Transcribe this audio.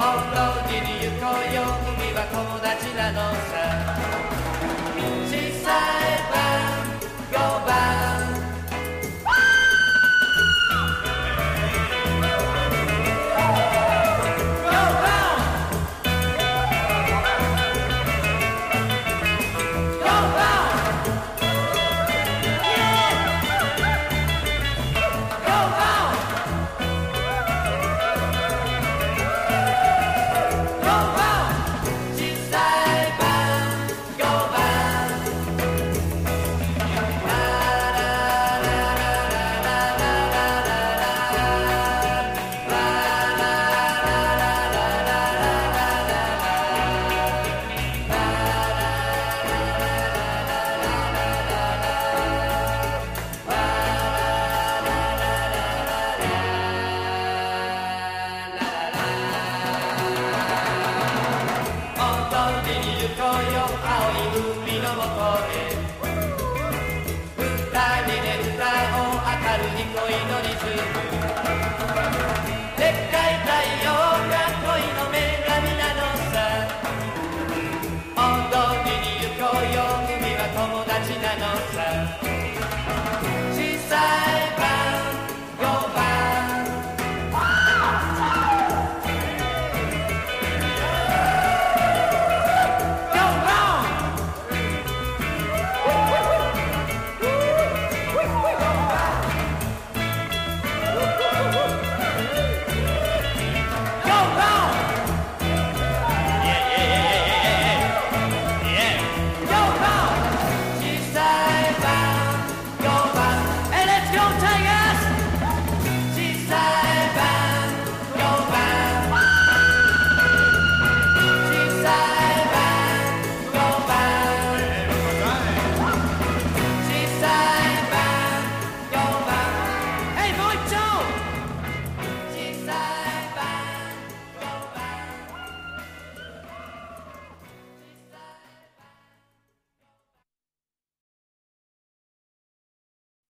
本当に行こうよ。海は友達なのさ。小さい青い海のもとへ。二人で歌おう明るい恋のリズム。